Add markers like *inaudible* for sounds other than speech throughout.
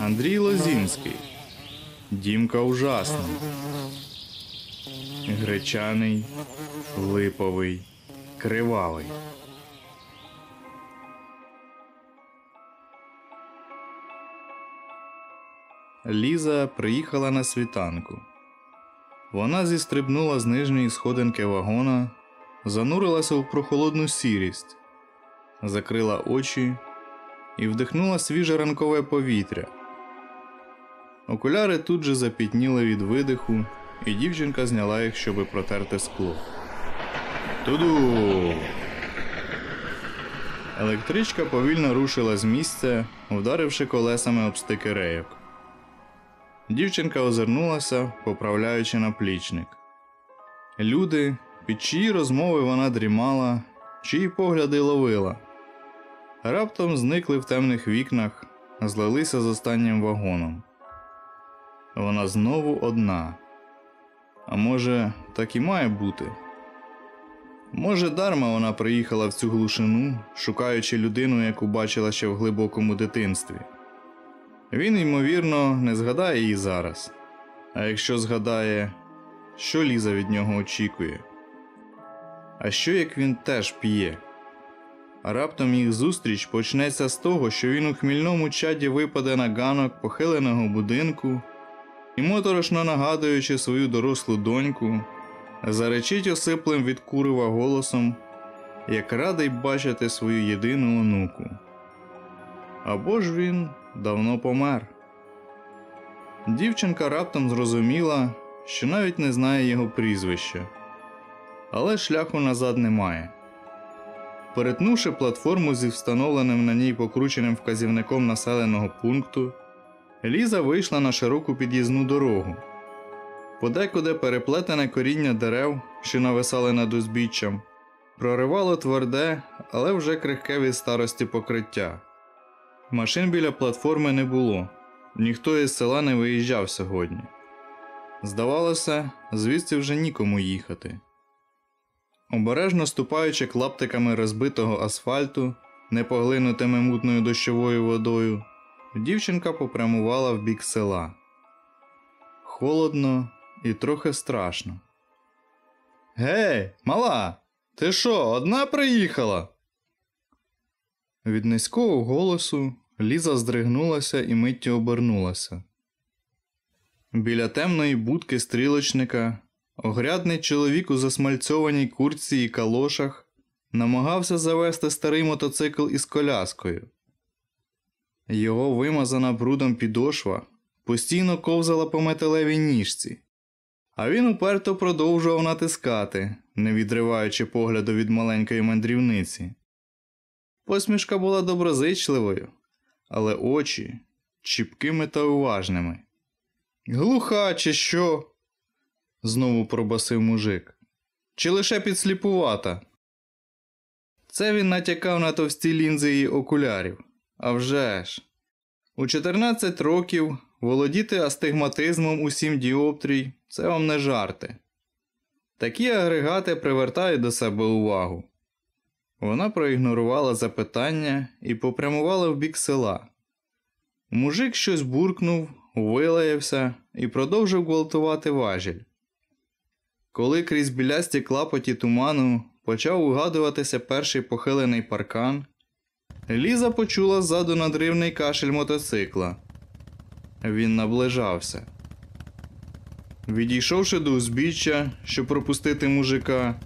Андрій Лозінський. Дімка ужасний. Гречаний, липовий, кривавий. Ліза приїхала на світанку. Вона зістрибнула з нижньої сходинки вагона, занурилася у прохолодну сірість, закрила очі і вдихнула свіже ранкове повітря. Окуляри тут же запітніли від видиху, і дівчинка зняла їх, щоби протерти скло. Туду. Електричка повільно рушила з місця, вдаривши колесами об стики рейок. Дівчинка озирнулася, поправляючи наплічник. Люди, під чиї розмови вона дрімала, чиї погляди ловила. Раптом зникли в темних вікнах, злилися з останнім вагоном. Вона знову одна. А може, так і має бути? Може, дарма вона приїхала в цю глушину, шукаючи людину, яку бачила ще в глибокому дитинстві. Він, ймовірно, не згадає її зараз. А якщо згадає, що Ліза від нього очікує? А що як він теж п'є? Раптом їх зустріч почнеться з того, що він у хмільному чаді випаде на ганок похиленого будинку і, моторошно нагадуючи свою дорослу доньку, заречить осиплим від курива голосом, як радий бачити свою єдину онуку. Або ж він давно помер. Дівчинка раптом зрозуміла, що навіть не знає його прізвища, але шляху назад немає. Перетнувши платформу зі встановленим на ній покрученим вказівником населеного пункту, Ліза вийшла на широку під'їзну дорогу. Подекуди переплетене коріння дерев, що нависали над узбіччям, проривало тверде, але вже крихке від старості покриття. Машин біля платформи не було, ніхто із села не виїжджав сьогодні. Здавалося, звідси вже нікому їхати. Обережно ступаючи клаптиками розбитого асфальту, не поглинутими мутною дощовою водою, дівчинка попрямувала в бік села. Холодно і трохи страшно. Гей, мала, ти що, одна приїхала? Від низького голосу Ліза здригнулася і миттю обернулася. Біля темної будки стрілочника огрядний чоловік у засмальцьованій курці і калошах намагався завести старий мотоцикл із коляскою. Його вимазана брудом підошва постійно ковзала по металевій ніжці, а він уперто продовжував натискати, не відриваючи погляду від маленької мандрівниці. Посмішка була доброзичливою, але очі чіпкими та уважними. Глуха, чи що? Знову пробасив мужик. Чи лише підсліпувата? Це він натякав на товсті лінзи її окулярів. А вже ж. У 14 років володіти астигматизмом у 7 діоптрій це вам не жарти. Такі агрегати привертають до себе увагу. Вона проігнорувала запитання і попрямувала в бік села. Мужик щось буркнув, вилаявся і продовжив гвалтувати важіль. Коли крізь білясті клапоті туману почав угадуватися перший похилений паркан, Ліза почула ззаду надривний кашель мотоцикла. Він наближався. Відійшовши до узбіччя, щоб пропустити мужика,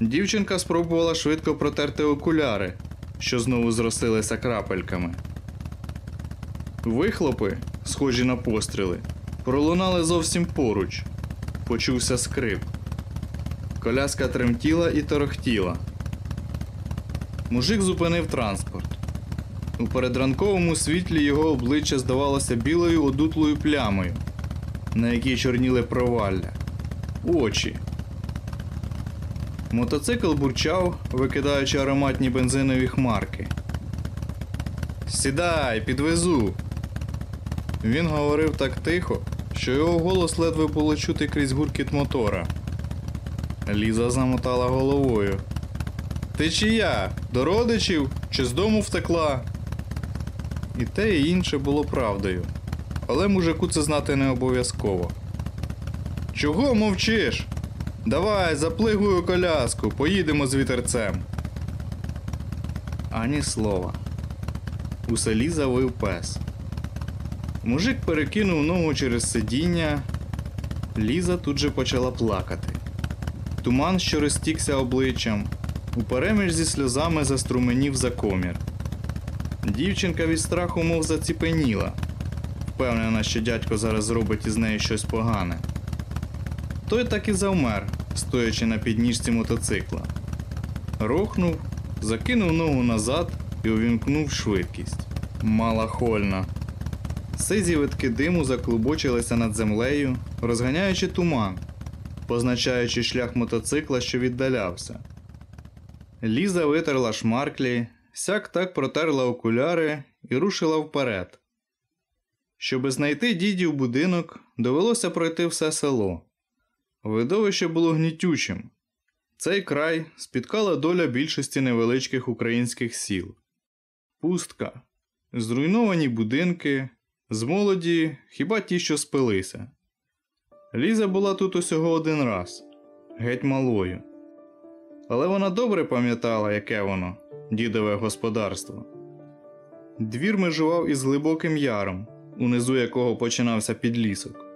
дівчинка спробувала швидко протерти окуляри, що знову зросилися крапельками. Вихлопи, схожі на постріли, пролунали зовсім поруч. Почувся скрип. Коляска тремтіла і торохтіла. Мужик зупинив транспорт. У передранковому світлі його обличчя здавалося білою одутлою плямою, на якій чорніли провалля. Очі. Мотоцикл бурчав, викидаючи ароматні бензинові хмарки. Сідай, підвезу. Він говорив так тихо, що його голос ледве було чути крізь гуркіт мотора. Ліза замотала головою. Ти чия? До родичів чи з дому втекла? І те і інше було правдою. Але мужику це знати не обов'язково. Чого мовчиш? Давай, заплигую коляску, поїдемо з вітерцем. Ані слова. У селі завив пес. Мужик перекинув ногу через сидіння. Ліза тут же почала плакати. Туман, що розтікся обличчям, упереміж зі сльозами заструменів за комір. Дівчинка від страху мов заціпеніла, впевнена, що дядько зараз зробить із нею щось погане. Той так і завмер, стоячи на підніжці мотоцикла. Рохнув, закинув ногу назад і увімкнув швидкість. Малахольна. Сизі витки диму заклубочилися над землею, розганяючи туман, позначаючи шлях мотоцикла, що віддалявся. Ліза витерла шмарклі, сяк так протерла окуляри і рушила вперед. Щоби знайти дідів будинок, довелося пройти все село. Видовище було гнітючим. Цей край спіткала доля більшості невеличких українських сіл. Пустка, зруйновані будинки, з молоді хіба ті, що спилися. Ліза була тут усього один раз, геть малою. Але вона добре пам'ятала, яке воно, дідове господарство. Двір межував із глибоким яром, унизу якого починався підлісок.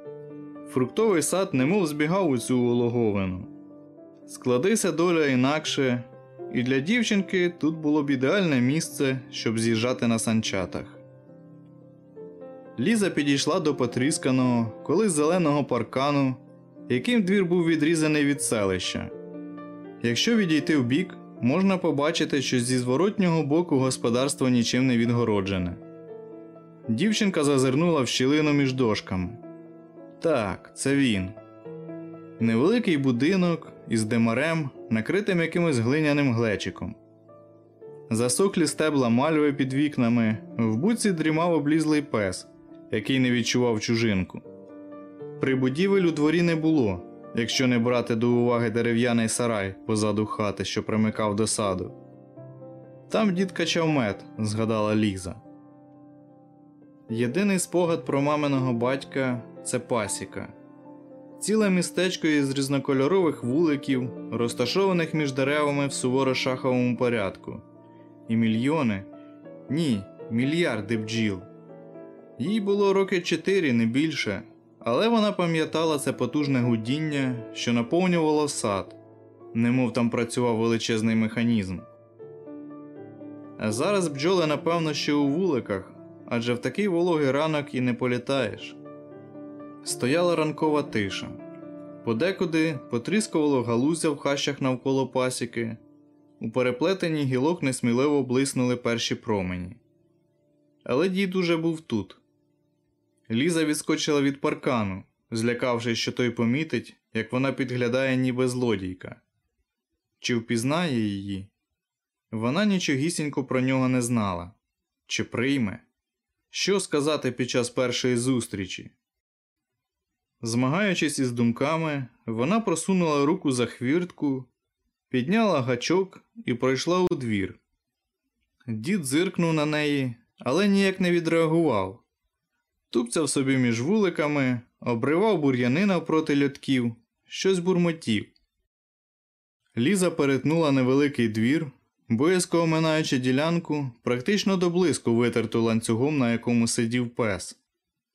Фруктовий сад немов збігав у цю вологовину. Складися доля інакше, і для дівчинки тут було б ідеальне місце, щоб з'їжджати на санчатах. Ліза підійшла до потрісканого, колись зеленого паркану, яким двір був відрізаний від селища. Якщо відійти вбік, можна побачити, що зі зворотнього боку господарство нічим не відгороджене. Дівчинка зазирнула в щілину між дошками. Так, це він. Невеликий будинок із демарем, накритим якимось глиняним глечиком. Засохлі стебла мальви під вікнами, в буці дрімав облізлий пес, який не відчував чужинку. Прибудівель у дворі не було, якщо не брати до уваги дерев'яний сарай позаду хати, що примикав до саду. Там дід качав мед, згадала Ліза. Єдиний спогад про маминого батька це пасіка. Ціле містечко із різнокольорових вуликів, розташованих між деревами в суворо шаховому порядку. І мільйони, ні, мільярди бджіл. Їй було роки чотири, не більше, але вона пам'ятала це потужне гудіння, що наповнювало сад, немов там працював величезний механізм. А зараз бджоли, напевно, ще у вуликах, адже в такий вологий ранок і не політаєш. Стояла ранкова тиша. Подекуди потріскувало галузя в хащах навколо пасіки, у переплетенні гілок несміливо блиснули перші промені. Але дід уже був тут. Ліза відскочила від паркану, злякавшись, що той помітить, як вона підглядає ніби злодійка. Чи впізнає її? Вона нічогісінько про нього не знала. Чи прийме? Що сказати під час першої зустрічі? Змагаючись із думками, вона просунула руку за хвіртку, підняла гачок і пройшла у двір. Дід зиркнув на неї, але ніяк не відреагував. Тупцяв собі між вуликами, обривав бур'яни навпроти льотків, щось бурмотів. Ліза перетнула невеликий двір, боязко оминаючи ділянку, практично до блиску витерту ланцюгом, на якому сидів пес.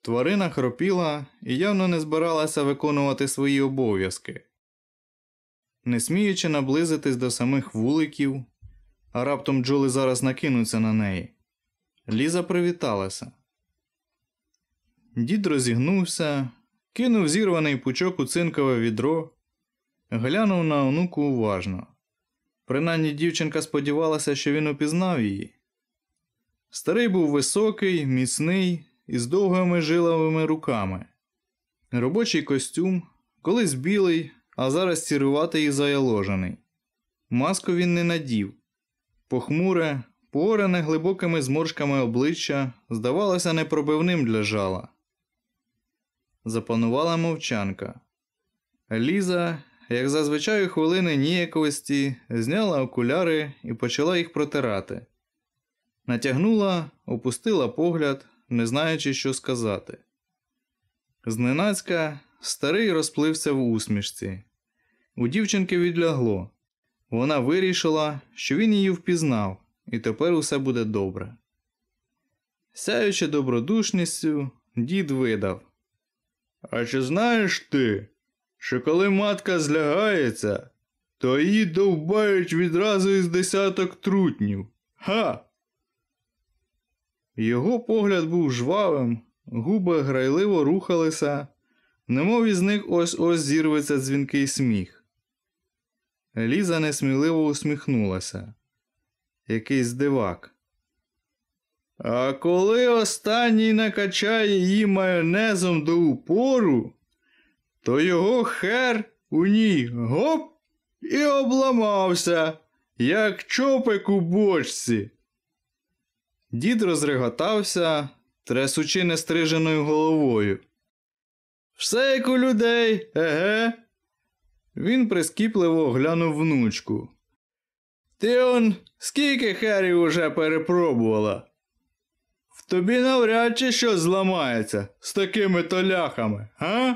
Тварина хропіла і явно не збиралася виконувати свої обов'язки. Не сміючи наблизитись до самих вуликів, а раптом бджоли зараз накинуться на неї. Ліза привіталася. Дід розігнувся, кинув зірваний пучок у цинкове відро, глянув на онуку уважно. Принаймні дівчинка сподівалася, що він упізнав її. Старий був високий, міцний, із довгими жиловими руками. Робочий костюм, колись білий, а зараз сіруватий і заяложений. Маску він не надів. Похмуре, поорене глибокими зморшками обличчя, здавалося непробивним для жала. Запанувала мовчанка. Ліза, як зазвичай у хвилини ніяковості, зняла окуляри і почала їх протирати. Натягнула, опустила погляд, не знаючи, що сказати. Зненацька старий розплився в усмішці. У дівчинки відлягло. Вона вирішила, що він її впізнав, і тепер усе буде добре. Сяючи добродушністю, дід видав. А чи знаєш ти, що коли матка злягається, то її довбають відразу із десяток трутнів? Га! Його погляд був жвавим, губи грайливо рухалися, немов із них ось ось зірветься дзвінкий сміх. Ліза несміливо усміхнулася. Якийсь дивак. А коли останній накачає її майонезом до упору, то його хер у ній гоп і обламався, як чопик у бочці. Дід розреготався, трясучи нестриженою головою. Все як у людей, еге. Він прискіпливо оглянув внучку. Ти он скільки херів уже перепробувала? Тобі навряд чи щось зламається з такими толяхами, га?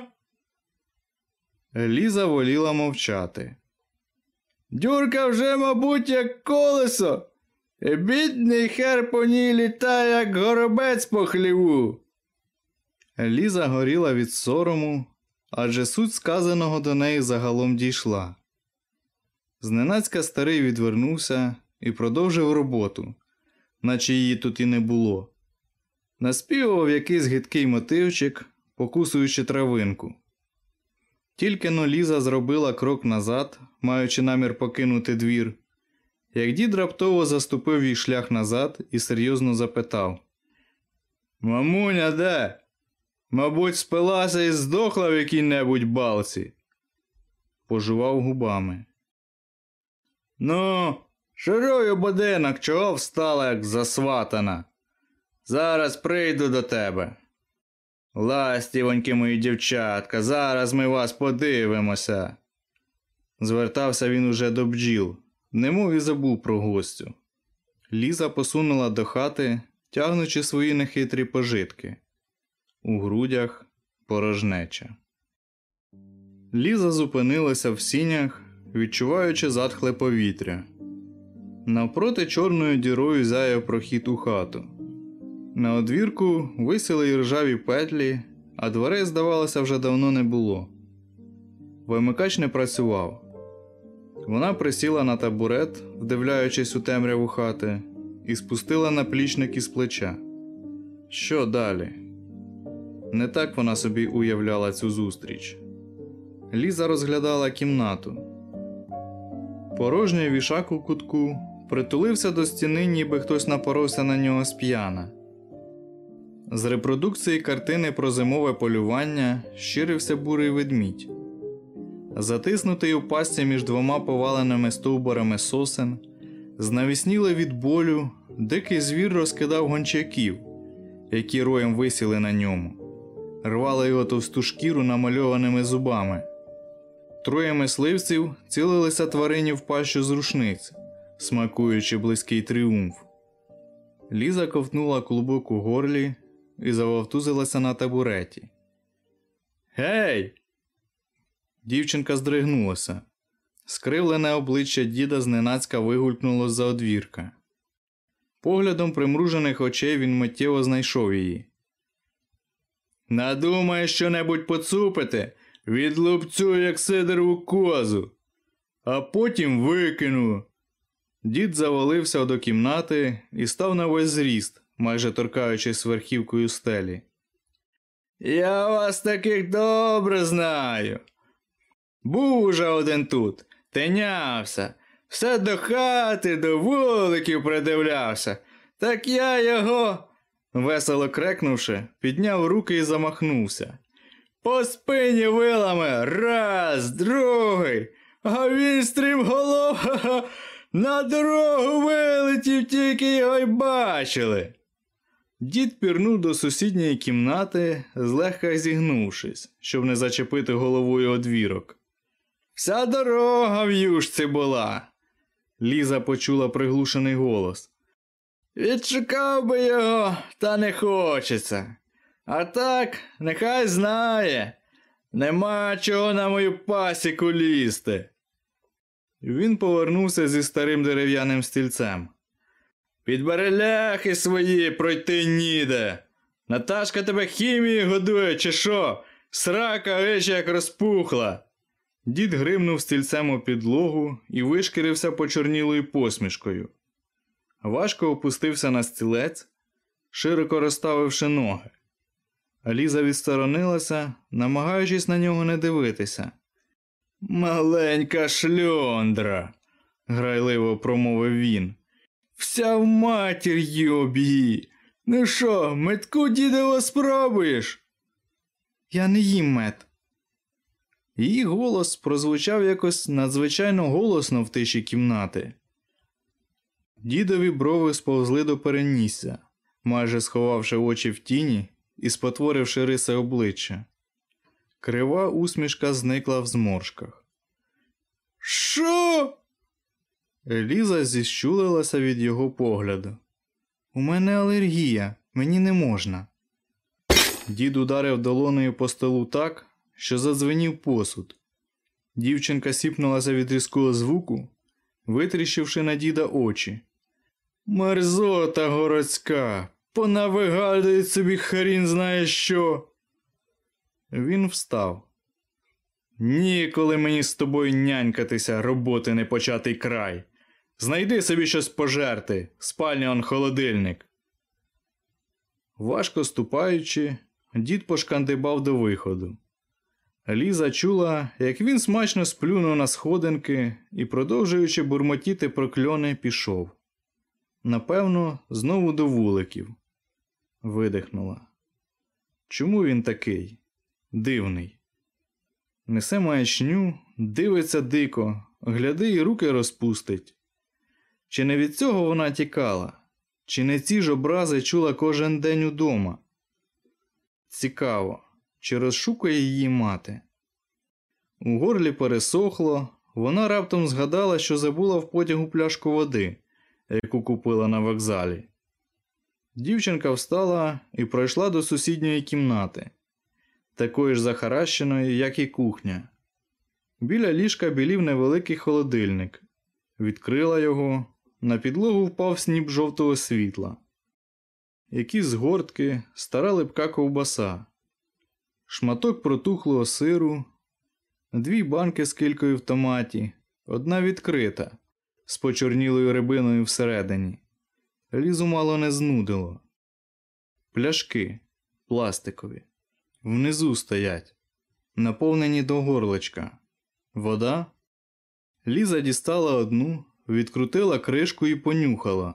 Ліза воліла мовчати. Дюрка вже, мабуть, як колесо. І бідний хер по ній літає, як горобець по хліву. Ліза горіла від сорому, адже суть сказаного до неї загалом дійшла. Зненацька старий відвернувся і продовжив роботу, наче її тут і не було. Наспівував якийсь гидкий мотивчик, покусуючи травинку. Тільки но Ліза зробила крок назад, маючи намір покинути двір, як дід раптово заступив їй шлях назад і серйозно запитав: Мамуня, де? Мабуть, спилася і здохла в якій-небудь балці. Пожував губами. Ну, широю будинок, чого встала, як засватана? Зараз прийду до тебе. Ластівоньки мої дівчатка, зараз ми вас подивимося. Звертався він уже до бджіл, немов і забув про гостю. Ліза посунула до хати, тягнучи свої нехитрі пожитки. У грудях порожнеча. Ліза зупинилася в сінях, відчуваючи затхле повітря. Навпроти чорною дірою зяяв прохід у хату. На одвірку висіли й ржаві петлі, а дверей, здавалося, вже давно не було. Вимикач не працював. Вона присіла на табурет, вдивляючись у темряву хати, і спустила наплічник із плеча. Що далі? Не так вона собі уявляла цю зустріч. Ліза розглядала кімнату. Порожній вішак у кутку притулився до стіни, ніби хтось напоровся на нього сп'яна. З репродукції картини про зимове полювання щирився бурий ведмідь. Затиснутий у пастці між двома поваленими стовбурами сосен, знавісніли від болю, дикий звір розкидав гончаків, які роєм висіли на ньому, рвали його товсту шкіру намальованими зубами. Троє мисливців цілилися тварині в пащу з рушниць, смакуючи близький тріумф. Ліза ковтнула клубок у горлі і завовтузилася на табуреті. Гей! Дівчинка здригнулася. Скривлене обличчя діда зненацька вигулькнуло з-за одвірка. Поглядом примружених очей він миттєво знайшов її. Надумає що-небудь поцупити, відлупцю, як сидорову козу, а потім викину. Дід завалився до кімнати і став на весь зріст, майже торкаючись верхівкою стелі. Я вас таких добре знаю. Був уже один тут, тинявся, все до хати, до вуликів придивлявся. Так я його, весело крекнувши, підняв руки і замахнувся. По спині вилами раз, другий, а він стрімголов *laughs* ха-ха, на дорогу вилетів, тільки його й бачили. Дід пірнув до сусідньої кімнати, злегка зігнувшись, щоб не зачепити головою одвірок. Вся дорога в юшці була. Ліза почула приглушений голос. Відшукав би його, та не хочеться. А так, нехай знає. Нема чого на мою пасіку лізти. Він повернувся зі старим дерев'яним стільцем. Під береляхи свої пройти ніде. Наташка тебе хімією годує, чи що? Срака вещь як розпухла. Дід гримнув стільцем у підлогу і вишкірився почорнілою посмішкою. Важко опустився на стілець, широко розставивши ноги. Ліза відсторонилася, намагаючись на нього не дивитися. Маленька шльондра, грайливо промовив він. Вся в матір йоб'ї. Ну що, метку дідово спробуєш? Я не їм мед. Її голос прозвучав якось надзвичайно голосно в тиші кімнати. Дідові брови сповзли до перенісся, майже сховавши очі в тіні і спотворивши риси обличчя. Крива усмішка зникла в зморшках. Що? Ліза зіщулилася від його погляду. У мене алергія, мені не можна. Дід ударив долонею по столу так, що задзвенів посуд. Дівчинка сіпнулася від різкого звуку, витріщивши на діда очі. Мерзота городська, понавигадують собі хрін знає що. Він встав. Ніколи мені з тобою нянькатися, роботи не початий край. Знайди собі щось пожерти, спальня он холодильник. Важко ступаючи, дід пошкандибав до виходу. Ліза чула, як він смачно сплюнув на сходинки і, продовжуючи бурмотіти прокльони, пішов. Напевно, знову до вуликів. Видихнула. Чому він такий? Дивний. Несе маячню, дивиться дико, гляди і руки розпустить. Чи не від цього вона тікала? Чи не ці ж образи чула кожен день удома? Цікаво, чи розшукує її мати? У горлі пересохло, вона раптом згадала, що забула в потягу пляшку води, яку купила на вокзалі. Дівчинка встала і пройшла до сусідньої кімнати, такої ж захаращеної, як і кухня. Біля ліжка білів невеликий холодильник, відкрила його, на підлогу впав сніп жовтого світла. Якісь згортки, стара липка ковбаса, шматок протухлого сиру, дві банки з кількою в томаті, одна відкрита, з почорнілою рибиною всередині. Лізу мало не знудило. Пляшки пластикові. Внизу стоять, наповнені до горлочка. Вода. Ліза дістала одну, відкрутила кришку і понюхала.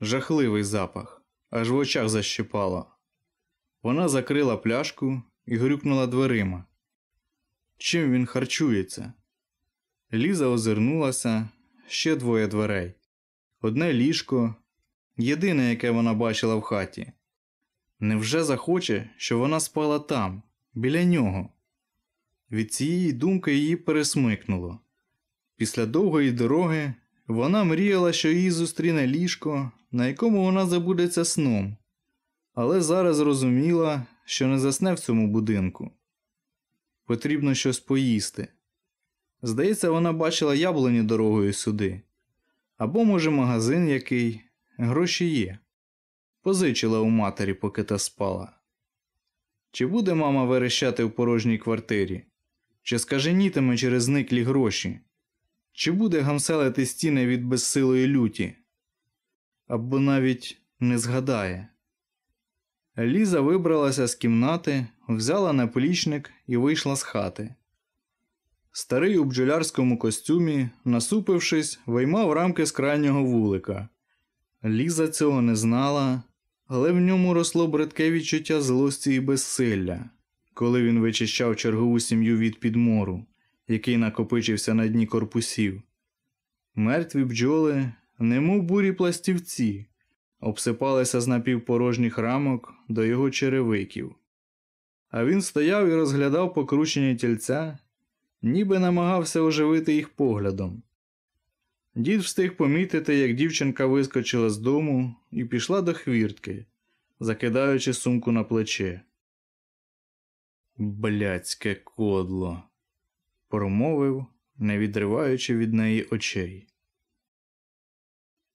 Жахливий запах, аж в очах защипала. Вона закрила пляшку і грюкнула дверима. Чим він харчується? Ліза озирнулася ще двоє дверей. Одне ліжко, єдине, яке вона бачила в хаті. Невже захоче, що вона спала там, біля нього? Від цієї думки її пересмикнуло. Після довгої дороги вона мріяла, що її зустріне ліжко, на якому вона забудеться сном, але зараз зрозуміла, що не засне в цьому будинку. Потрібно щось поїсти. Здається, вона бачила яблуні дорогою сюди. Або, може, магазин який, гроші є. Позичила у матері, поки та спала. Чи буде мама верещати в порожній квартирі? Чи скаженітиме через зниклі гроші? Чи буде гамселити стіни від безсилої люті? Або навіть не згадає. Ліза вибралася з кімнати, взяла наплічник і вийшла з хати. Старий у бджолярському костюмі, насупившись, виймав рамки з крайнього вулика. Ліза цього не знала, але в ньому росло бридке відчуття злості і безсилля, коли він вичищав чергову сім'ю від підмору, який накопичився на дні корпусів. Мертві бджоли, немов бурі пластівці, обсипалися з напівпорожніх рамок до його черевиків. А він стояв і розглядав покручені тільця ніби намагався оживити їх поглядом. Дід встиг помітити, як дівчинка вискочила з дому і пішла до хвіртки, закидаючи сумку на плече. Блядське кодло, промовив, не відриваючи від неї очей.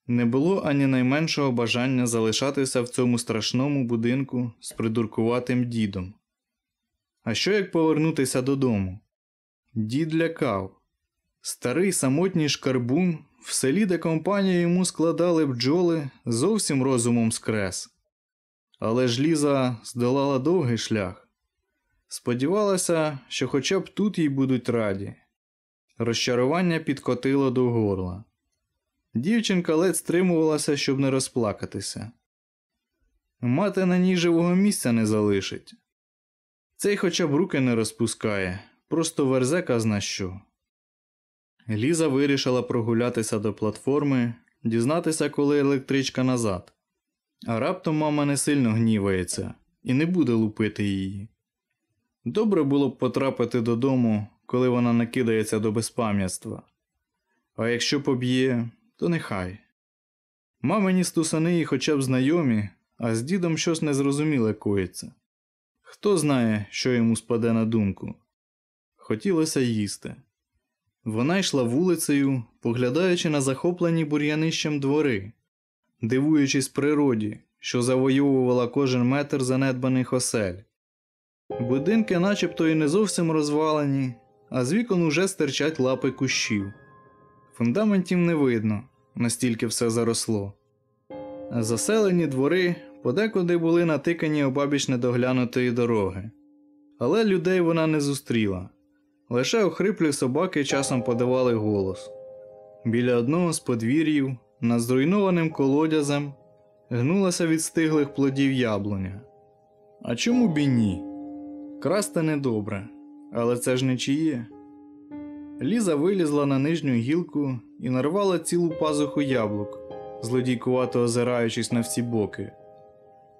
Не було ані найменшого бажання залишатися в цьому страшному будинку з придуркуватим дідом. А що як повернутися додому? Дід лякав. Старий самотній шкарбун, в селі, де компанію йому складали бджоли, зовсім розумом скрес. Але ж Ліза здолала довгий шлях. Сподівалася, що хоча б тут їй будуть раді. Розчарування підкотило до горла. Дівчинка ледь стримувалася, щоб не розплакатися. Мати на ній живого місця не залишить. Цей хоча б руки не розпускає, просто верзе казна що. Ліза вирішила прогулятися до платформи, дізнатися, коли електричка назад. А раптом мама не сильно гнівається і не буде лупити її. Добре було б потрапити додому, коли вона накидається до безпам'ятства. А якщо поб'є, то нехай. Мамині стусани їй хоча б знайомі, а з дідом щось незрозуміле коїться. Хто знає, що йому спаде на думку. Хотілося їсти. Вона йшла вулицею, поглядаючи на захоплені бур'янищем двори, дивуючись природі, що завойовувала кожен метр занедбаних осель. Будинки начебто і не зовсім розвалені, а з вікон уже стирчать лапи кущів. Фундаментів не видно, настільки все заросло. Заселені двори подекуди були натикані обабіч недоглянутої дороги, але людей вона не зустріла. Лише охриплі собаки часом подавали голос. Біля одного з подвір'їв, над зруйнованим колодязем, гнулася від стиглих плодів яблуня. А чому б і ні? Красти недобре, але це ж не чиє. Ліза вилізла на нижню гілку і нарвала цілу пазуху яблук, злодійкувато озираючись на всі боки.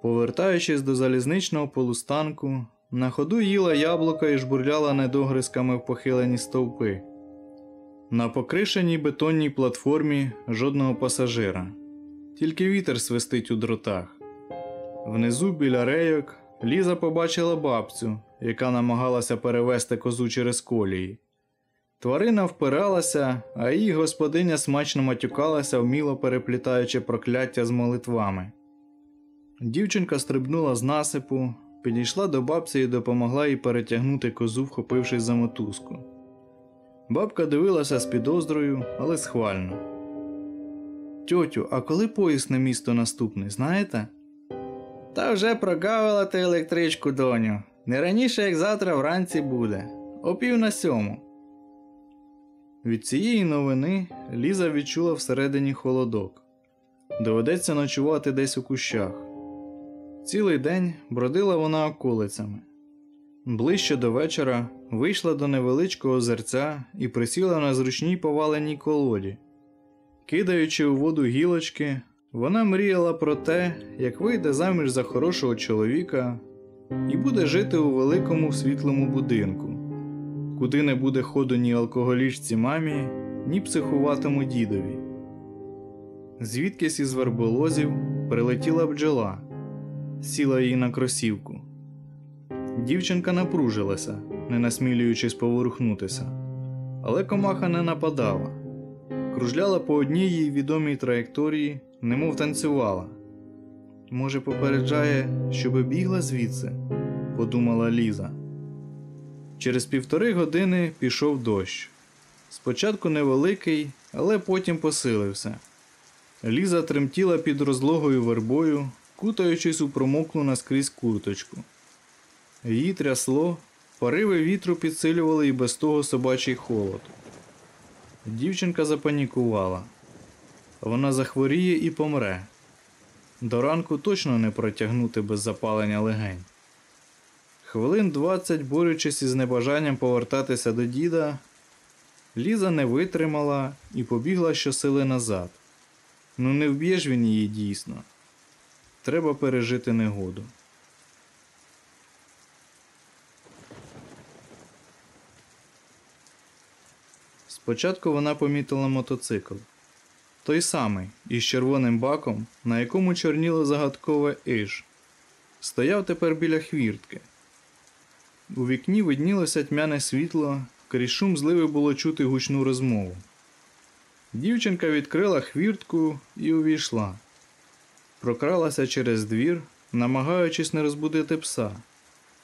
Повертаючись до залізничного полустанку, на ходу їла яблука і жбурляла недогризками в похилені стовпи. На покришеній бетонній платформі жодного пасажира, тільки вітер свистить у дротах. Внизу біля рейок Ліза побачила бабцю, яка намагалася перевести козу через колії. Тварина впиралася, а її господиня смачно матюкалася, вміло переплітаючи прокляття з молитвами. Дівчинка стрибнула з насипу, підійшла до бабці і допомогла їй перетягнути козу, вхопившись за мотузку. Бабка дивилася з підозрою, але схвально. Тьотю, а коли поїзд на місто наступний, знаєте? Та вже прогавила ти електричку, доню. Не раніше, як завтра вранці буде, о пів на сьому. Від цієї новини Ліза відчула всередині холодок. Доведеться ночувати десь у кущах. Цілий день бродила вона околицями. Ближче до вечора вийшла до невеличкого озерця і присіла на зручній поваленій колоді. Кидаючи у воду гілочки, вона мріяла про те, як вийде заміж за хорошого чоловіка і буде жити у великому світлому будинку, куди не буде ходу ні алкоголічці мамі, ні психуватому дідові. Звідкись із верболозів прилетіла бджола, сіла її на кросівку. Дівчинка напружилася, не насмілюючись поворухнутися, але комаха не нападала, кружляла по одній їй відомій траєкторії, немов танцювала. Може, попереджає, щоби бігла звідси, подумала Ліза. Через півтори години пішов дощ. Спочатку невеликий, але потім посилився. Ліза тремтіла під розлогою вербою, кутаючись у промоклу наскрізь курточку. Її трясло, пориви вітру підсилювали і без того собачий холод. Дівчинка запанікувала. Вона захворіє і помре. До ранку точно не протягнути без запалення легень. Хвилин двадцять, борючись із небажанням повертатися до діда, Ліза не витримала і побігла щосили назад. Ну не вб'єш він її дійсно. Треба пережити негоду. Спочатку вона помітила мотоцикл. Той самий, із червоним баком, на якому чорніло загадкове іж. Стояв тепер біля хвіртки. У вікні виднілося тьмяне світло, крізь шум зливи було чути гучну розмову. Дівчинка відкрила хвіртку і увійшла. Прокралася через двір, намагаючись не розбудити пса.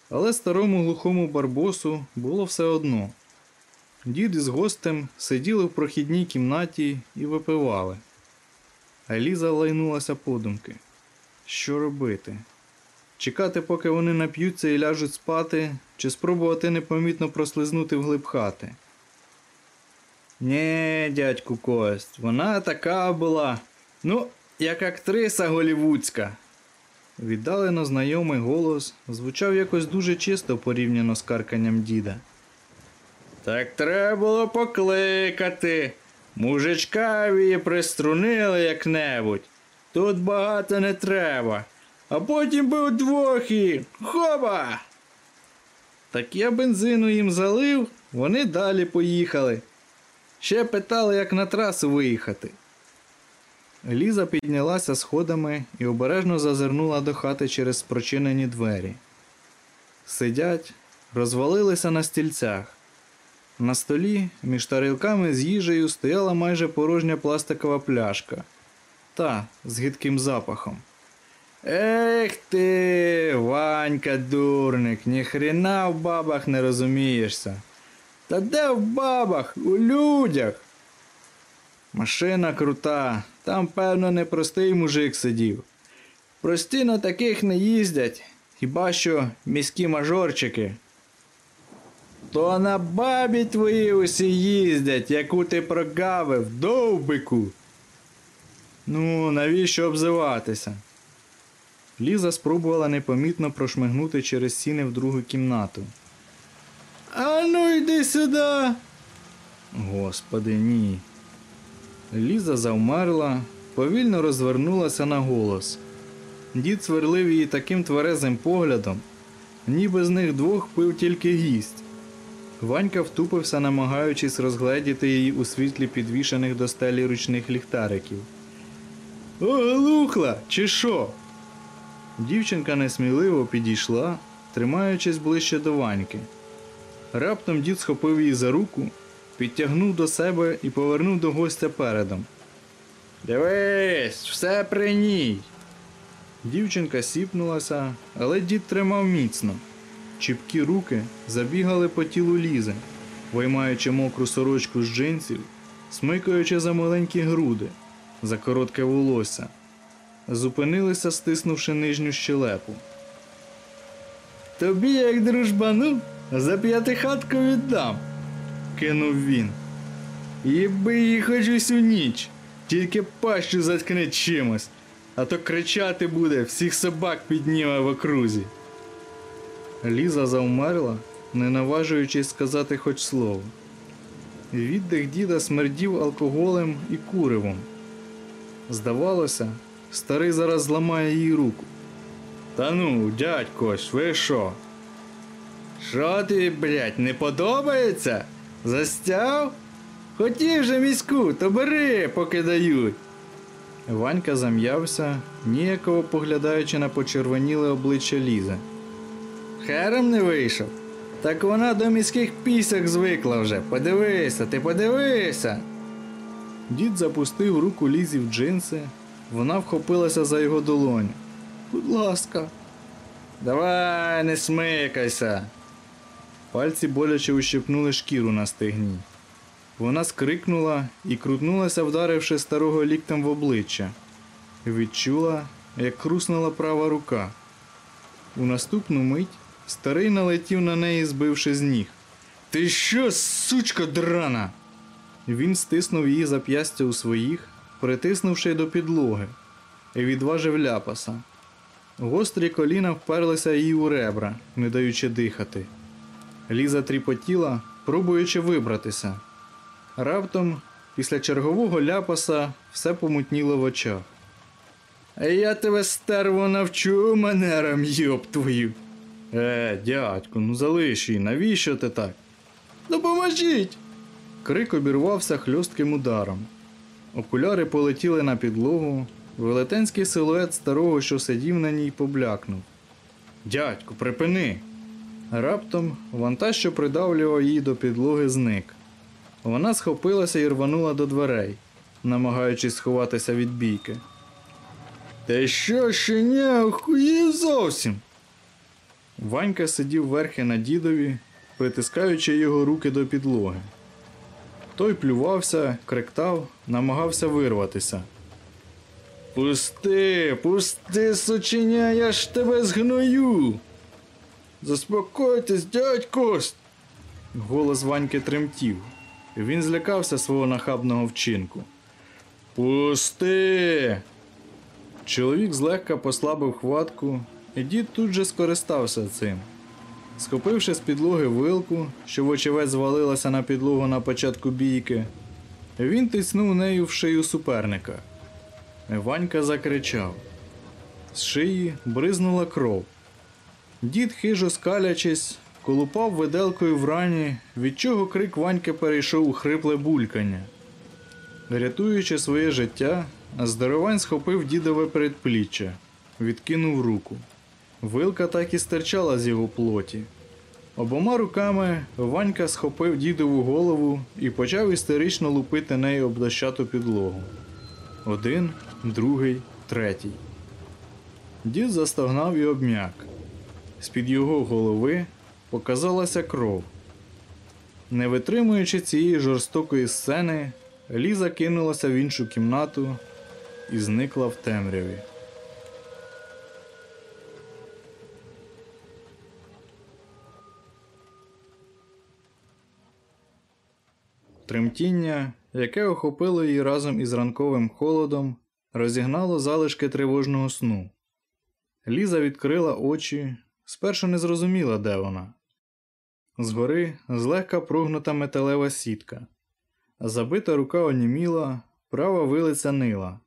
Але старому глухому барбосу було все одно. Дід із гостем сиділи в прохідній кімнаті і випивали. А Ліза лайнулася подумки. Що робити? Чекати, поки вони нап'ються і ляжуть спати, чи спробувати непомітно прослизнути вглиб хати? Нє, дядьку Кость, вона така була. Ну, як актриса голівудська. Віддалено знайомий голос звучав якось дуже чисто порівняно з карканням діда. Так треба було покликати. Мужичкаві приструнили як-небудь. Тут багато не треба. А потім би удвох і хоба. Так я бензину їм залив, вони далі поїхали. Ще питали, як на трасу виїхати. Ліза піднялася сходами і обережно зазирнула до хати через прочинені двері. Сидять, розвалилися на стільцях. На столі між тарілками з їжею стояла майже порожня пластикова пляшка. Та з гидким запахом. Ех ти, Ванька дурник, ніхрена в бабах не розумієшся. Та де в бабах? У людях. Машина крута, там, певно, непростий мужик сидів. Прості на таких не їздять, хіба що міські мажорчики. То на бабі твої усі їздять, яку ти прогавив, довбику. Ну, навіщо обзиватися? Ліза спробувала непомітно прошмигнути через сіни в другу кімнату. А ну йди сюди. Господи, ні. Ліза завмерла, повільно розвернулася на голос. Дід сверлив її таким тверезим поглядом, ніби з них двох пив тільки гість. Ванька втупився, намагаючись розгледіти її у світлі підвішаних до стелі ручних ліхтариків. Оглухла, чи що? Дівчинка несміливо підійшла, тримаючись ближче до Ваньки. Раптом дід схопив її за руку, підтягнув до себе і повернув до гостя передом. Дивись, все при ній. Дівчинка сіпнулася, але дід тримав міцно. Чіпкі руки забігали по тілу лізи, виймаючи мокру сорочку з джинсів, смикаючи за маленькі груди, за коротке волосся. Зупинилися, стиснувши нижню щелепу. Тобі, як дружбану, за п'ятихатку віддам, кинув він. Їби її хоч усю ніч, тільки пащу заткне чимось, а то кричати буде, всіх собак підніме в окрузі. Ліза завмерла, не наважуючись сказати хоч слово. Віддих діда смердів алкоголем і куривом. Здавалося, старий зараз зламає їй руку. Та ну, дядько, ви що? Що тобі, блядь, не подобається? Застяв? Хотів же міську, то бери, поки дають. Ванька зам'явся, ніяково поглядаючи на почервоніле обличчя Лізи. Хером не вийшов. Так вона до міських пісок звикла вже. Подивися, ти подивися. Дід запустив руку Лізі в джинси. Вона вхопилася за його долоню. Будь ласка. Давай, не смикайся. Пальці боляче ущипнули шкіру на стегні. Вона скрикнула і крутнулася, вдаривши старого ліктем в обличчя. Відчула, як хруснула права рука. У наступну мить старий налетів на неї, збивши з ніг. Ти що, сучка драна? Він стиснув її зап'ястя у своїх, притиснувши до підлоги, і відважив ляпаса. Гострі коліна вперлися їй у ребра, не даючи дихати. Ліза тріпотіла, пробуючи вибратися. Раптом, після чергового ляпаса, все помутніло в очах. Я тебе стерво навчу манерам, йоб твою. Е, дядьку, ну залиш її, навіщо ти так? Допоможіть. Крик обірвався хльостким ударом. Окуляри полетіли на підлогу, велетенський силует старого, що сидів на ній, поблякнув. Дядьку, припини! Раптом вантаж, що придавлював її до підлоги, зник. Вона схопилася і рванула до дверей, намагаючись сховатися від бійки. Та що щеня охуїв зовсім? Ванька сидів верхи на дідові, притискаючи його руки до підлоги. Той плювався, кректав, намагався вирватися. Пусти, пусти, сученя, я ж тебе згною. Заспокойтесь, дядькось. Голос Ваньки тремтів. Він злякався свого нахабного вчинку. Пусти. Чоловік злегка послабив хватку, дід тут же скористався цим. Схопивши з підлоги вилку, що вочевидь звалилася на підлогу на початку бійки, він тиснув нею в шию суперника. Ванька закричав. З шиї бризнула кров. Дід, хижо скалячись, колупав виделкою в рані, від чого крик Ваньки перейшов у хрипле булькання. Рятуючи своє життя, здоровань схопив дідове передпліччя, відкинув руку. Вилка так і стирчала з його плоті. Обома руками Ванька схопив дідову голову і почав істерично лупити нею об дощату підлогу. Один, другий, третій. Дід застогнав і обм'як. З-під його голови показалася кров. Не витримуючи цієї жорстокої сцени, Ліза кинулася в іншу кімнату і зникла в темряві. Тремтіння, яке охопило її разом із ранковим холодом, розігнало залишки тривожного сну. Ліза відкрила очі, спершу не зрозуміла, де вона. Згори злегка прогнута металева сітка. Забита рука оніміла, права вилиця нила.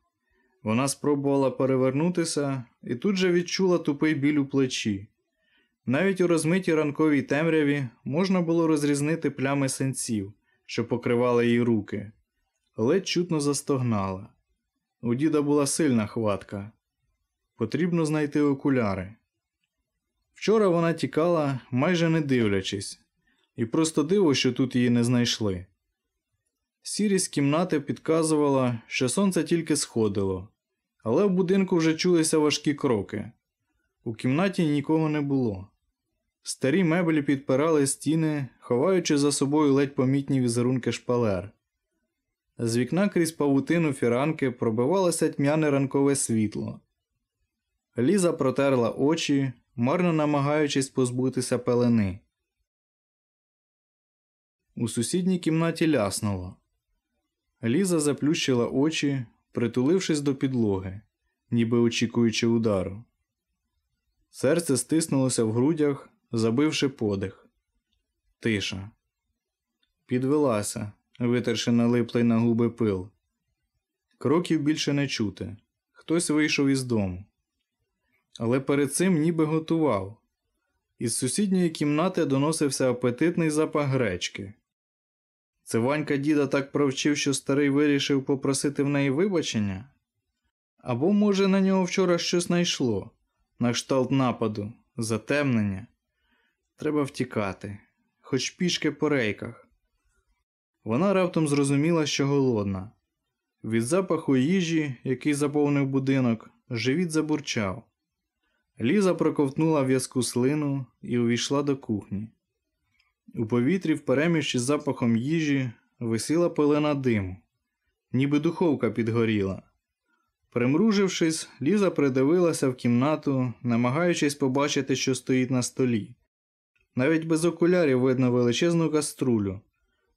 Вона спробувала перевернутися і тут же відчула тупий біль у плечі. Навіть у розмитій ранковій темряві можна було розрізнити плями синців, що покривали їй руки. Ледь чутно застогнала. У діда була сильна хватка. Потрібно знайти окуляри. Вчора вона тікала, майже не дивлячись, і просто диво, що тут її не знайшли. Сірість кімнати підказувала, що сонце тільки сходило, але в будинку вже чулися важкі кроки. У кімнаті нікого не було. Старі меблі підпирали стіни, ховаючи за собою ледь помітні візерунки шпалер. З вікна крізь павутину фіранки пробивалося тьмяне ранкове світло. Ліза протерла очі, марно намагаючись позбутися пелени. У сусідній кімнаті ляснуло. Ліза заплющила очі, притулившись до підлоги, ніби очікуючи удару. Серце стиснулося в грудях, забивши подих. Тиша. Підвелася, витерши налиплий на губи пил. Кроків більше не чути. Хтось вийшов із дому. Але перед цим ніби готував. Із сусідньої кімнати доносився апетитний запах гречки. Це Ванька діда так провчив, що старий вирішив попросити в неї вибачення? Або, може, на нього вчора щось найшло, на кшталт нападу, затемнення. Треба втікати, хоч пішки по рейках. Вона раптом зрозуміла, що голодна. Від запаху їжі, який заповнив будинок, живіт забурчав. Ліза проковтнула в'язку слину і увійшла до кухні. У повітрі, в переміщі з запахом їжі, висіла пелена диму, ніби духовка підгоріла. Примружившись, Ліза придивилася в кімнату, намагаючись побачити, що стоїть на столі. Навіть без окулярів видно величезну каструлю,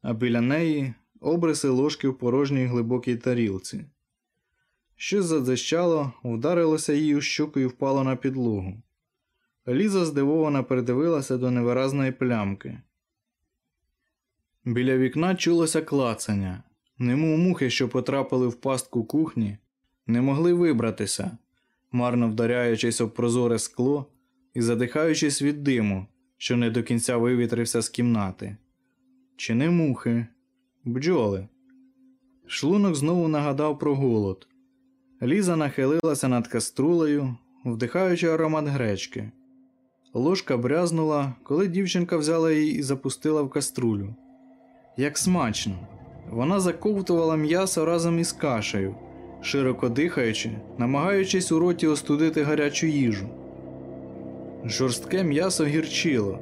а біля неї обриси ложки в порожній глибокій тарілці. Щось задзищало, вдарилося їй у щоку і впало на підлогу. Ліза здивовано придивилася до невиразної плямки. Біля вікна чулося клацання, немов мухи, що потрапили в пастку кухні, не могли вибратися, марно вдаряючись об прозоре скло і задихаючись від диму, що не до кінця вивітрився з кімнати. Чи не мухи? бджоли. Шлунок знову нагадав про голод. Ліза нахилилася над каструлею, вдихаючи аромат гречки. Ложка брязнула, коли дівчинка взяла її і запустила в каструлю. Як смачно! Вона заковтувала м'ясо разом із кашею, широко дихаючи, намагаючись у роті остудити гарячу їжу. Жорстке м'ясо гірчило.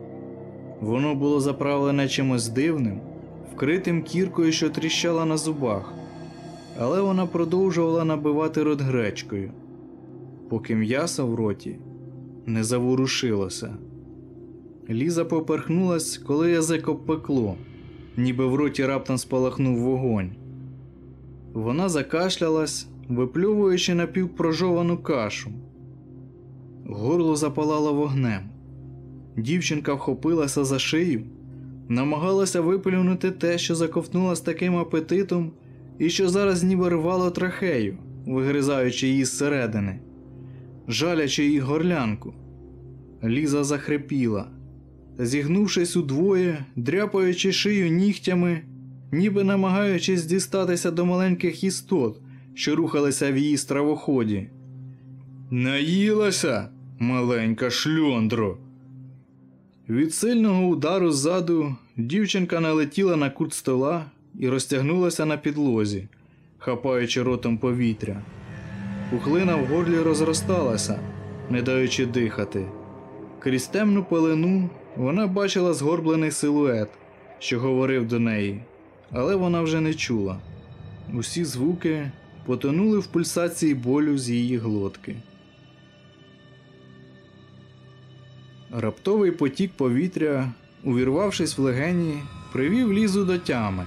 Воно було заправлене чимось дивним, вкритим кіркою, що тріщала на зубах, але вона продовжувала набивати рот гречкою, поки м'ясо в роті не заворушилося. Ліза поперхнулась, коли язик обпекло, ніби в роті раптом спалахнув вогонь. Вона закашлялась, виплювуючи напівпрожовану кашу. Горло запалало вогнем. Дівчинка вхопилася за шию, намагалася виплюнути те, що заковтнула з таким апетитом, і що зараз ніби рвало трахею, вигризаючи її зсередини, жалячи її горлянку. Ліза захрипіла, зігнувшись удвоє, дряпаючи шию нігтями, ніби намагаючись дістатися до маленьких істот, що рухалися в її стравоході. Наїлася, маленька шльондро. Від сильного удару ззаду дівчинка налетіла на кут стола і розтягнулася на підлозі, хапаючи ротом повітря. Пухлина в горлі розросталася, не даючи дихати. Крізь темну пелену вона бачила згорблений силует, що говорив до неї, але вона вже не чула. Усі звуки потонули в пульсації болю з її глотки. Раптовий потік повітря, увірвавшись в легені, привів лізу до тями.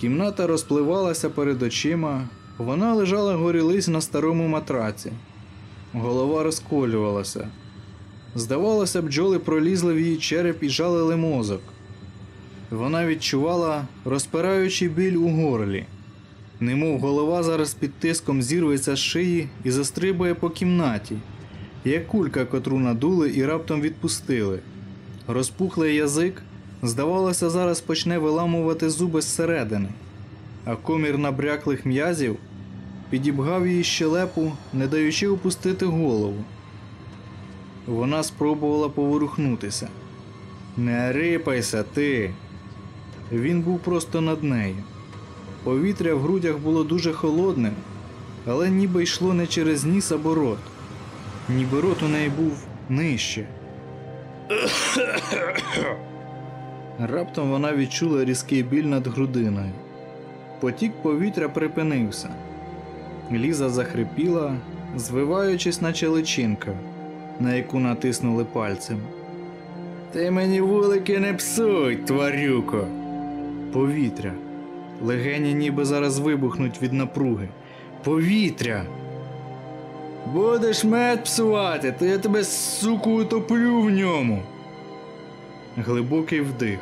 Кімната розпливалася перед очима, вона лежала горілись на старому матраці. Голова розколювалася. Здавалося, бджоли пролізли в її череп і жалили мозок. Вона відчувала розпираючий біль у горлі, немов голова зараз під тиском зірветься з шиї і застрибує по кімнаті, як кулька, котру надули і раптом відпустили. Розпухлий язик, здавалося, зараз почне виламувати зуби зсередини, а комір набряклих м'язів підібгав її щелепу, не даючи опустити голову. Вона спробувала поворухнутися. Не рипайся ти. Він був просто над нею. Повітря в грудях було дуже холодним, але ніби йшло не через ніс або рот. Ніби рот у неї був нижче. Раптом вона відчула різкий біль над грудиною. Потік повітря припинився. Ліза захрипіла, звиваючись, наче личинка, на яку натиснули пальцем. Ти мені вулики не псуй, тварюко. Повітря. Легені ніби зараз вибухнуть від напруги. Повітря. Будеш мед псувати, то я тебе, суку, утоплю в ньому. Глибокий вдих.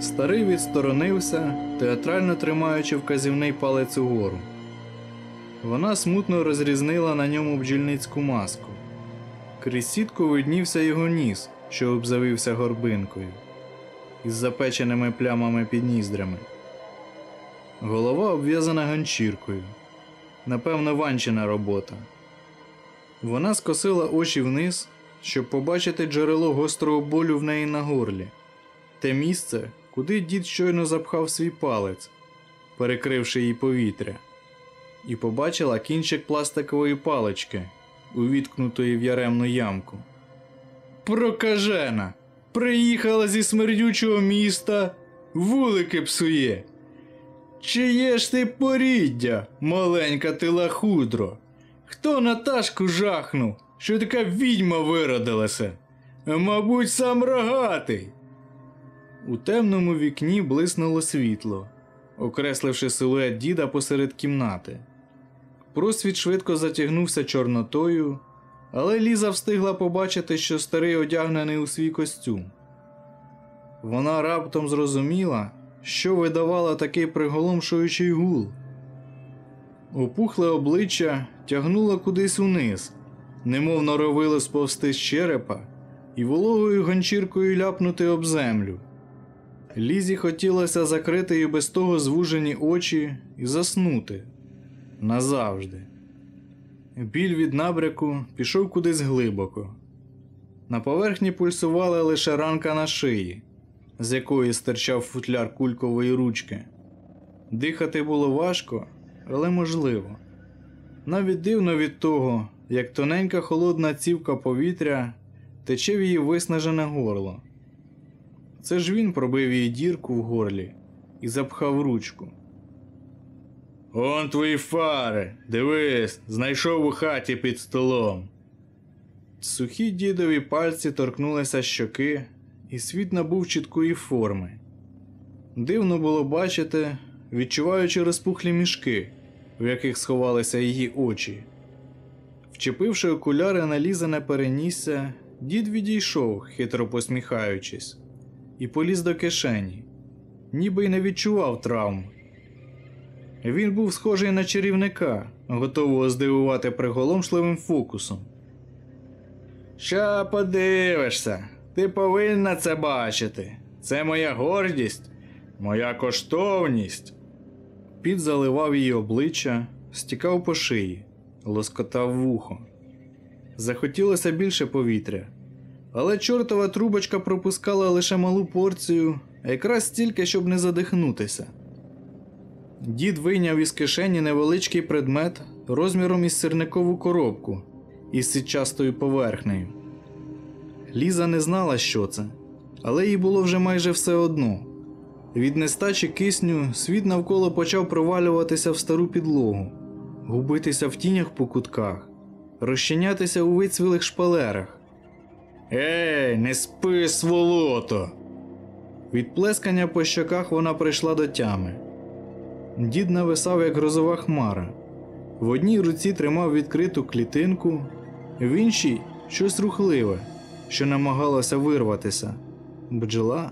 Старий відсторонився, театрально тримаючи вказівний палець угору. Вона смутно розрізнила на ньому бджільницьку маску. Крізь сітку виднівся його ніс, що обзавився горбинкою, із запеченими плямами під ніздрями. Голова обв'язана ганчіркою. Напевно, ванчина робота. Вона скосила очі вниз, щоб побачити джерело гострого болю в неї на горлі, те місце, куди дід щойно запхав свій палець, перекривши їй повітря, і побачила кінчик пластикової палички, увіткнутої в яремну ямку. Прокажена! Приїхала зі смердючого міста, вулики псує. Чиє ж ти поріддя, маленька ти лахудро? Хто Наташку жахнув, що така відьма виродилася? Мабуть, сам рогатий. У темному вікні блиснуло світло, окресливши силует діда посеред кімнати. Просвіт швидко затягнувся чорнотою, але Ліза встигла побачити, що старий одягнений у свій костюм. Вона раптом зрозуміла, що видавала такий приголомшуючий гул. Опухле обличчя тягнуло кудись униз, немов норовило сповзти з черепа і вологою ганчіркою ляпнути об землю. Лізі хотілося закрити і без того звужені очі і заснути назавжди. Біль від набряку пішов кудись глибоко. На поверхні пульсувала лише ранка на шиї, з якої стирчав футляр кулькової ручки. Дихати було важко, але можливо. Навіть дивно від того, як тоненька холодна цівка повітря тече в її виснажене горло. Це ж він пробив їй дірку в горлі і запхав ручку. Он твої фари. Дивись, знайшов у хаті під столом. Сухі дідові пальці торкнулися щоки, і світ набув чіткої форми. Дивно було бачити, відчуваючи розпухлі мішки, в яких сховалися її очі. Вчепивши окуляри на лізане перенісся, дід відійшов, хитро посміхаючись, і поліз до кишені, ніби й не відчував травм. Він був схожий на чарівника, готового здивувати приголомшливим фокусом. Ща подивишся, ти повинна це бачити. Це моя гордість, моя коштовність. Піт заливав її обличчя, стікав по шиї, лоскотав вухо. Захотілося більше повітря, але чортова трубочка пропускала лише малу порцію, якраз стільки, щоб не задихнутися. Дід вийняв із кишені невеличкий предмет розміром із сирникову коробку із сітчастою поверхнею. Ліза не знала, що це, але їй було вже майже все одно. Від нестачі кисню світ навколо почав провалюватися в стару підлогу, губитися в тінях по кутках, розчинятися у вицвілих шпалерах. Ей, не спи, сволото! Від плескання по щоках вона прийшла до тями. Дід нависав, як грозова хмара. В одній руці тримав відкриту клітинку, в іншій щось рухливе, що намагалося вирватися. Бджола.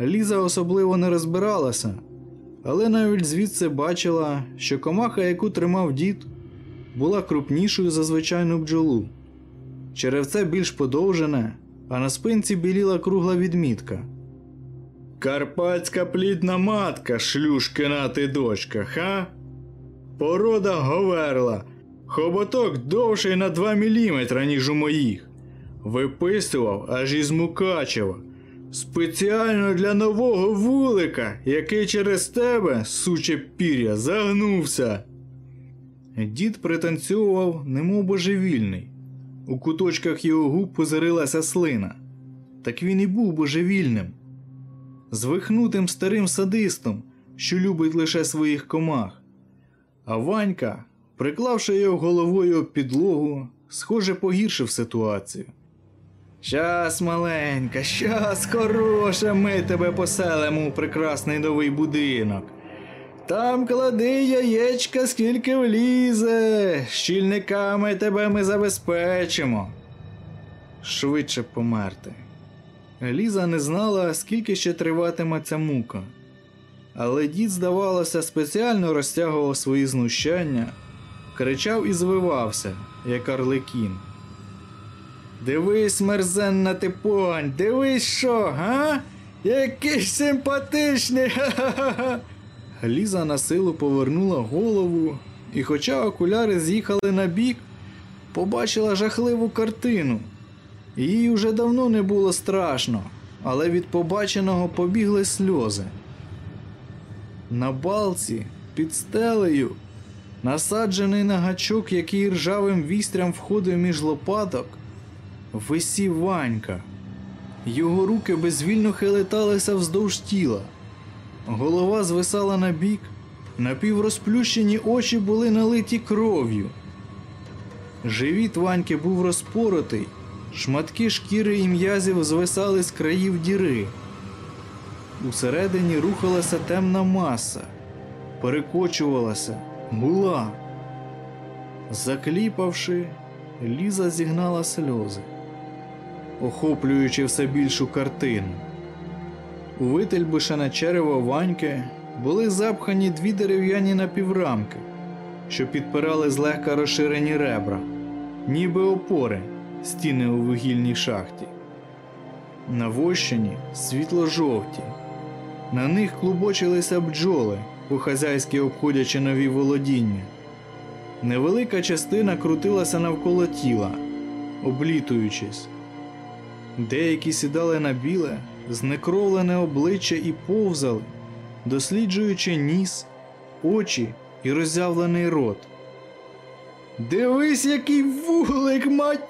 Ліза особливо не розбиралася, але навіть звідси бачила, що комаха, яку тримав дід, була крупнішою за звичайну бджолу. Черевце більш подовжене, а на спинці біліла кругла відмітка. Карпатська плідна матка, шлюшкина ти дочка, ха? Порода говерла. Хоботок довший на 2 мм, ніж у моїх. Виписував аж із Мукачева. Спеціально для нового вулика, який через тебе, суче пір'я, загнувся. Дід пританцьовував, немов божевільний. У куточках його губ позирилася слина. Так він і був божевільним звихнутим старим садистом, що любить лише своїх комах. А Ванька, приклавши його головою об підлогу, схоже, погіршив ситуацію. Щас, маленька, щас, хороша, ми тебе поселимо у прекрасний новий будинок. Там клади яєчка, скільки влізе, щільниками тебе ми забезпечимо. Швидше померти. Ліза не знала, скільки ще триватиме ця мука. Але дід, здавалося, спеціально розтягував свої знущання, кричав і звивався, як арлекін. Дивись, мерзенна ти дивись що, га? Який симпатичний. *laughs* Ха-ха-ха. Ліза на силу повернула голову, і, хоча окуляри з'їхали на бік, побачила жахливу картину. Їй уже давно не було страшно, але від побаченого побігли сльози. На балці під стелею, насаджений на гачок, який ржавим вістрям входив між лопаток, висів Ванька. Його руки безвільно хилеталися вздовж тіла. Голова звисала на бік, напіврозплющені очі були налиті кров'ю. Живіт Ваньки був розпоротий, шматки шкіри і м'язів звисали з країв діри. Усередині рухалася темна маса, перекочувалася, була. Закліпавши, Ліза зігнала сльози, охоплюючи все більшу картину. У вительбишене черево Ваньки були запхані дві дерев'яні напіврамки, що підпирали злегка розширені ребра, ніби опори, стіни у вугільній шахті. На вощині світло-жовті, На них клубочилися бджоли, по-хазяйськи обходячи нові володіння. Невелика частина крутилася навколо тіла, облітуючись. Деякі сідали на біле, знекровлене обличчя і повзали, досліджуючи ніс, очі і роззявлений рот. Дивись, який вуглик, мать!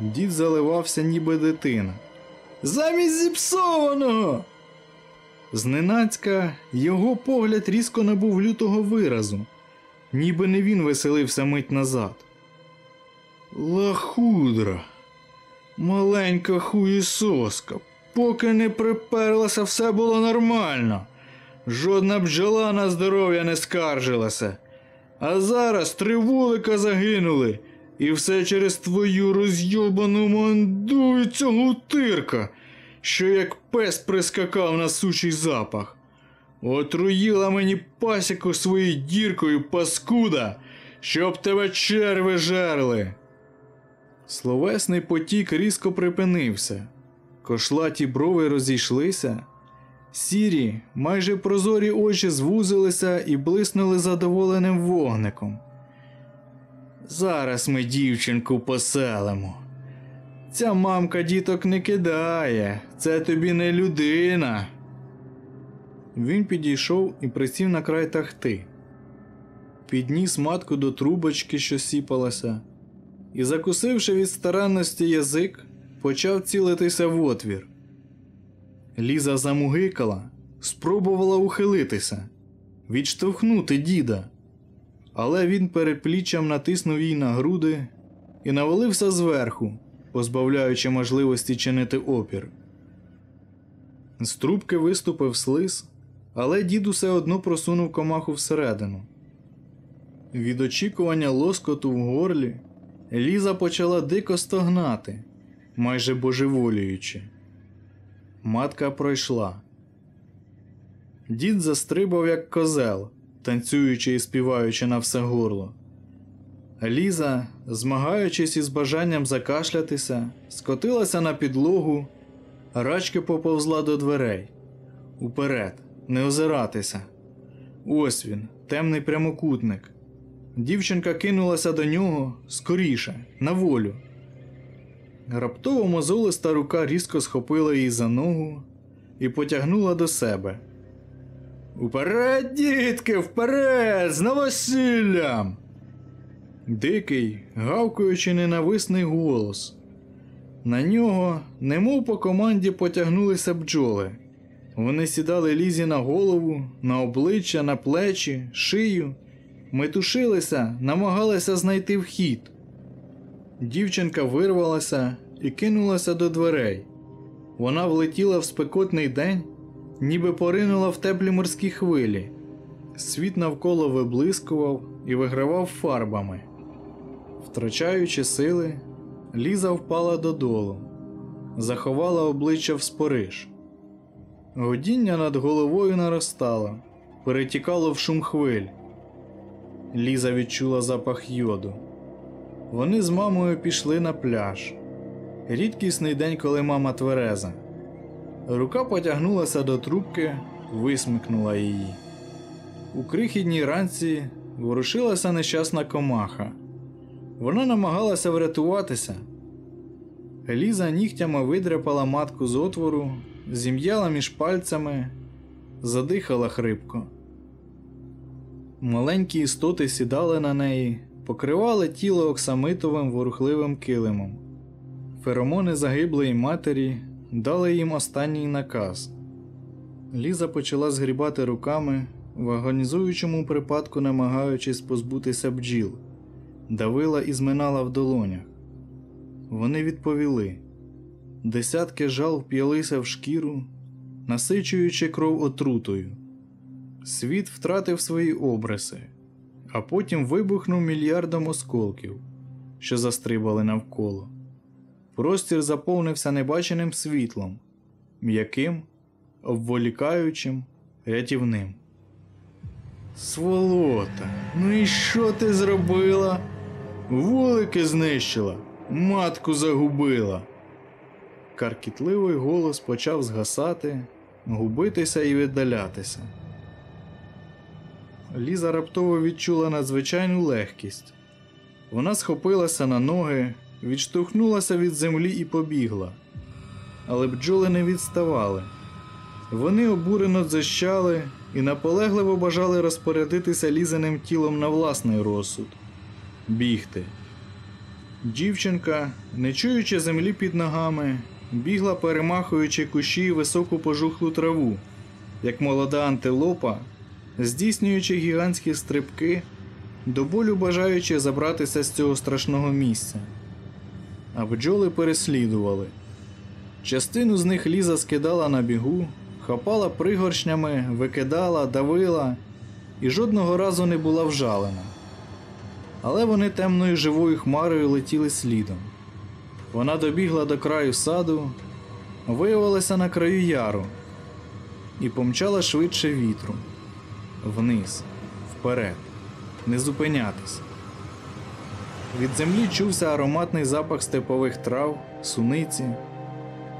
Дід заливався, ніби дитина. Замість зіпсованого. Зненацька його погляд різко набув лютого виразу, ніби не він веселився мить назад. Лахудра, маленька хуїсоска, поки не приперлася, все було нормально. Жодна бджола на здоров'я не скаржилася. А зараз три вулика загинули, і все через твою розйобану манду і цього тирка, що як пес прискакав на сучий запах. Отруїла мені пасіку своєю діркою, паскуда, щоб тебе черви жерли. Словесний потік різко припинився. Кошлаті брови розійшлися. Сірі, майже прозорі очі звузилися і блиснули задоволеним вогником. Зараз ми дівчинку поселимо. Ця мамка діток не кидає, це тобі не людина. Він підійшов і присів на край тахти, підніс матку до трубочки, що сіпалася, і, закусивши від старанності язик, почав цілитися в отвір. Ліза замугикала, спробувала ухилитися, відштовхнути діда, але він перепліччям натиснув їй на груди і навалився зверху, позбавляючи можливості чинити опір. З трубки виступив слиз, але дід усе одно просунув комаху всередину. Від очікування лоскоту в горлі Ліза почала дико стогнати, майже божеволіючи. Матка пройшла. Дід застрибав, як козел, танцюючи і співаючи на все горло. Ліза, змагаючись із бажанням закашлятися, скотилася на підлогу, рачки поповзла до дверей. Уперед, не озиратися. Ось він, темний прямокутник. Дівчинка кинулася до нього скоріше, на волю. Раптово мозолиста рука різко схопила її за ногу і потягнула до себе. Уперед, дітки, вперед, з новосіллям! Дикий, гавкаючи ненависний голос. На нього, немов по команді, потягнулися бджоли. Вони сідали лізі на голову, на обличчя, на плечі, шию, метушилися, намагалися знайти вхід. Дівчинка вирвалася і кинулася до дверей. Вона влетіла в спекотний день, ніби поринула в теплі морські хвилі. Світ навколо виблискував і вигравав фарбами. Втрачаючи сили, Ліза впала додолу, заховала обличчя в спориш. Годіння над головою наростало, перетікало в шум хвиль. Ліза відчула запах йоду. Вони з мамою пішли на пляж. Рідкісний день, коли мама твереза. Рука потягнулася до трубки, висмикнула її. У крихітній ранці ворушилася нещасна комаха. Вона намагалася врятуватися. Ліза нігтями видряпала матку з отвору, зім'яла між пальцями, задихала хрипко. Маленькі істоти сідали на неї, покривали тіло оксамитовим ворухливим килимом. Феромони загиблої матері дали їм останній наказ. Ліза почала згрібати руками, в агонізуючому припадку намагаючись позбутися бджіл, давила і зминала в долонях. Вони відповіли. Десятки жал вп'ялися в шкіру, насичуючи кров отрутою. Світ втратив свої обриси, а потім вибухнув мільярдом осколків, що застрибали навколо. Простір заповнився небаченим світлом, м'яким, обволікаючим, рятівним. Сволота, ну і що ти зробила? Вулики знищила, матку загубила. Каркітливий голос почав згасати, губитися і віддалятися. Ліза раптово відчула надзвичайну легкість. Вона схопилася на ноги, відштовхнулася від землі і побігла. Але бджоли не відставали. Вони обурено дзищали і наполегливо бажали розпорядитися лізаним тілом на власний розсуд бігти. Дівчинка, не чуючи землі під ногами, бігла, перемахуючи кущі високу пожухлу траву, як молода антилопа, здійснюючи гігантські стрибки, до болю бажаючи забратися з цього страшного місця. А бджоли переслідували. Частину з них Ліза скидала на бігу, хапала пригоршнями, викидала, давила і жодного разу не була вжалена. Але вони темною живою хмарою летіли слідом. Вона добігла до краю саду, виявилася на краю яру і помчала швидше вітру. Вниз, вперед, не зупинятись. Від землі чувся ароматний запах степових трав, суниці.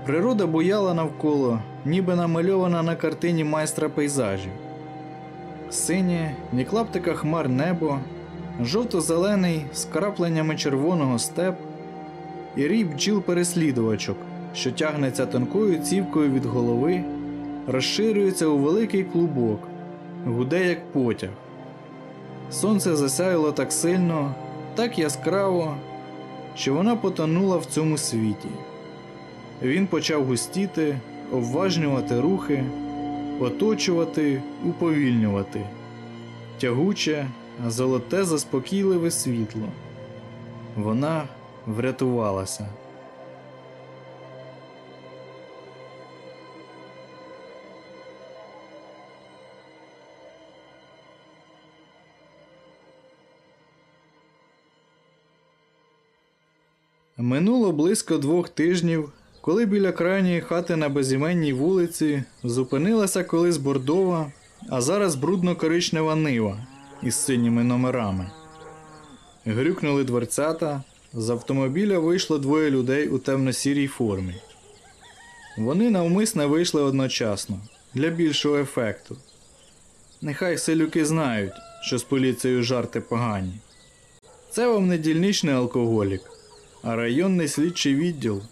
Природа буяла навколо, ніби намальована на картині майстра пейзажів. Синє, ні клаптика хмар небо, жовто-зелений з крапленнями червоного степ і рій бджіл-переслідувачок, що тягнеться тонкою цівкою від голови, розширюється у великий клубок, гуде як потяг. Сонце засяяло так сильно, так яскраво, що вона потонула в цьому світі. Він почав густіти, обважнювати рухи, оточувати, уповільнювати, тягуче, золоте заспокійливе світло. Вона врятувалася. Минуло близько двох тижнів, коли біля крайньої хати на безіменній вулиці зупинилася колись бордова, а зараз брудно-коричнева нива із синіми номерами. Грюкнули дверцята, з автомобіля вийшло двоє людей у темно-сірій формі. Вони навмисне вийшли одночасно для більшого ефекту. Нехай селюки знають, що з поліцією жарти погані. Це вам не дільничний алкоголік, районний слідчий відділ.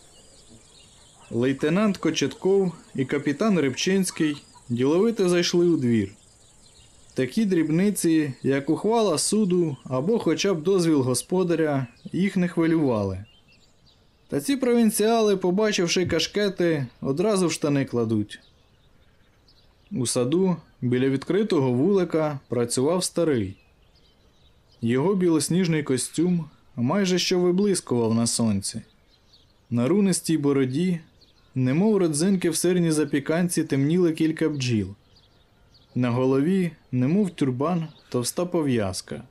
Лейтенант Кочетков і капітан Рибчинський діловито зайшли у двір. Такі дрібниці, як ухвала суду або хоча б дозвіл господаря, їх не хвилювали. Та ці провінціали, побачивши кашкети, одразу в штани кладуть. У саду біля відкритого вулика працював старий. Його білосніжний костюм майже що виблискував на сонці. На рунистій бороді, немов родзинки в сирній запіканці, темніли кілька бджіл. На голові, немов тюрбан, товста пов'язка.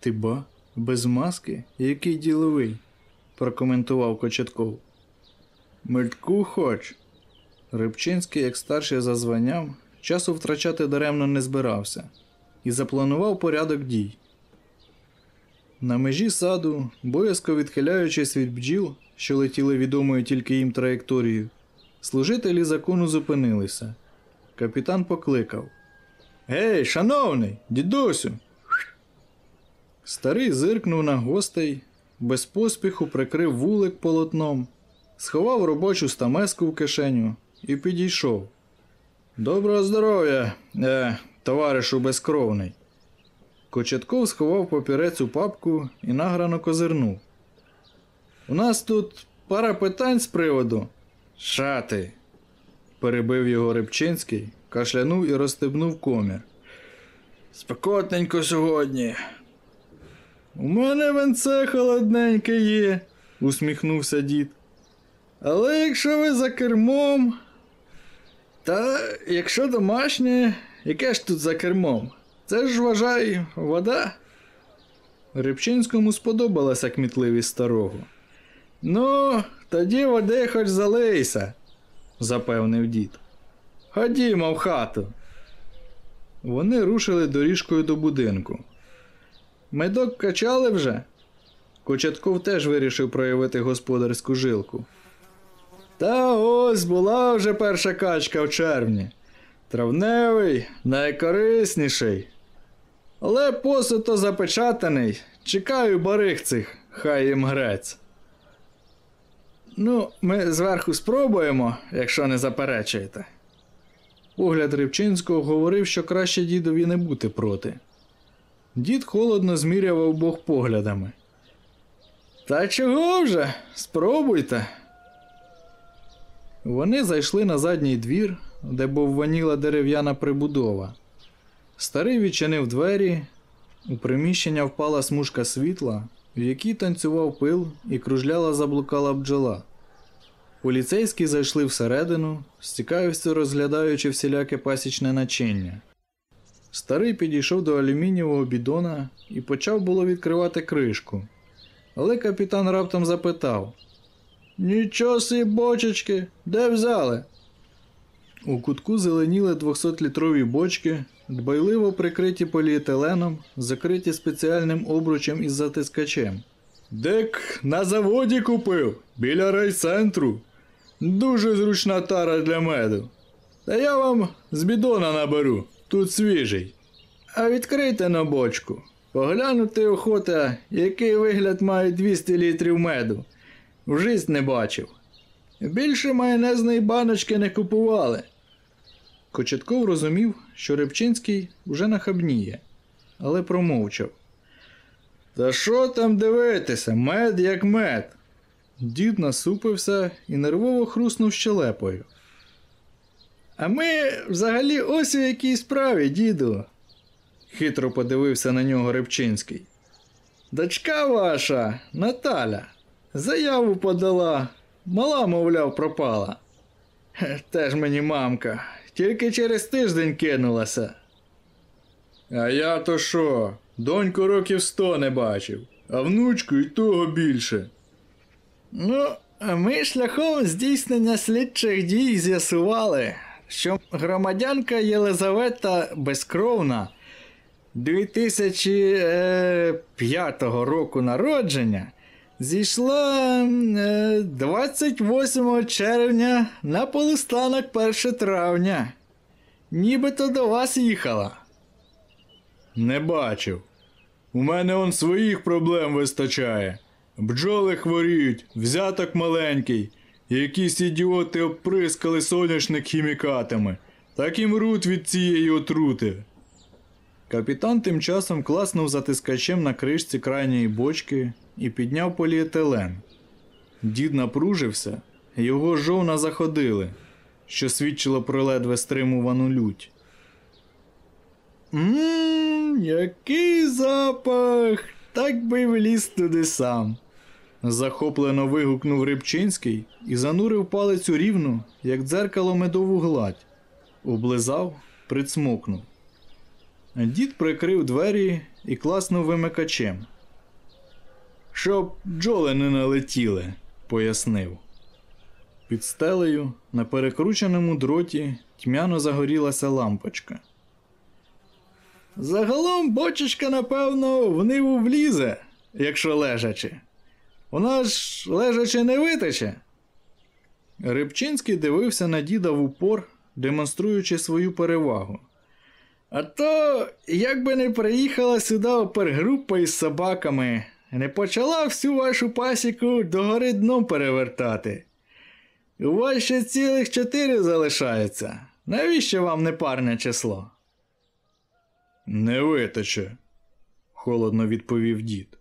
Ти ба, без маски, який діловий, прокоментував Кочетков. Мельтку хоч. Рибчинський, як старший за званням, часу втрачати даремно не збирався і запланував порядок дій. На межі саду, боязко відхиляючись від бджіл, що летіли відомою тільки їм траєкторією, служителі закону зупинилися. Капітан покликав: Гей, шановний, дідусю. Старий зиркнув на гостей, без поспіху прикрив вулик полотном, сховав робочу стамеску в кишеню і підійшов. Доброго здоров'я, е, товаришу безкровний. Кочетков сховав папірець у папку і награно козирнув. У нас тут пара питань з приводу. Шати. перебив його Рибчинський, кашлянув і розстебнув комір. Спекотненько сьогодні. У мене венце холодненьке є, усміхнувся дід. Але якщо ви за кермом. Та якщо домашнє, яке ж тут за кермом? Це ж вважай, вода. Рибчинському сподобалася кмітливість старого. Ну, тоді води хоч залийся, запевнив дід. Ходімо в хату. Вони рушили доріжкою до будинку. Медок качали вже. Кочетков теж вирішив проявити господарську жилку. Та ось була вже перша качка в червні. Травневий, найкорисніший. Але посуто запечатаний. Чекаю барих цих, хай їм грець. Ну, ми зверху спробуємо, якщо не заперечуєте. Погляд Рибчинського говорив, що краще дідові не бути проти. Дід холодно зміряв обох поглядами. Та чого вже? Спробуйте. Вони зайшли на задній двір, де бовваніла дерев'яна прибудова. Старий відчинив двері, у приміщення впала смужка світла, в якій танцював пил і кружляла заблукала бджола. Поліцейські зайшли всередину, стікаюся розглядаючи всіляке пасічне начиння. Старий підійшов до алюмінієвого бідона і почав було відкривати кришку. Але капітан раптом запитав: Нічого сі, бочечки, де взяли? У кутку зеленіли 200-літрові бочки, дбайливо прикриті поліетиленом, закриті спеціальним обручем із затискачем. Дек на заводі купив, біля райцентру. Дуже зручна тара для меду. Та я вам з бідона наберу, тут свіжий. А відкрийте на бочку. Поглянути охота, який вигляд має 200 літрів меду. В жизнь не бачив. Більше майонезної баночки не купували. Кочетков розумів, що Рибчинський вже нахабніє, але промовчав. Та що там дивитися, мед як мед. Дід насупився і нервово хруснув щелепою. А ми взагалі ось у якій справі, діду. хитро подивився на нього Рибчинський. Дочка ваша, Наталя, заяву подала, мала, мовляв, пропала. Теж мені мамка, тільки через тиждень кинулася. А я то що? Доньку років сто не бачив, а внучку і того більше. Ну, ми шляхом здійснення слідчих дій з'ясували, що громадянка Єлизавета Безкровна 2005 року народження зійшла е, 28 червня на полустанок 1 травня. Нібито до вас їхала. Не бачив. У мене он своїх проблем вистачає. Бджоли хворіють, взяток маленький. Якісь ідіоти обприскали соняшник хімікатами. Так і мруть від цієї отрути. Капітан тим часом класнув затискачем на кришці крайньої бочки і підняв поліетилен. Дід напружився, його жовна заходили, що свідчило про ледве стримувану лють. Ммм, який запах! Так би вліз туди сам. Захоплено вигукнув Рибчинський і занурив палець у рівну, як дзеркало медову гладь. Облизав, прицмокнув. Дід прикрив двері і класнув вимикачем. Щоб бджоли не налетіли, пояснив. Під стелею на перекрученому дроті тьмяно загорілася лампочка. Загалом бочечка, напевно, в ниву влізе, якщо лежачи. Вона ж лежачи не витече. Рибчинський дивився на діда в упор, демонструючи свою перевагу. А то, як би не приїхала сюди опергрупа із собаками, не почала всю вашу пасіку догори дном перевертати. У вас ще цілих чотири залишається. Навіщо вам непарне число? Не витече, холодно відповів дід.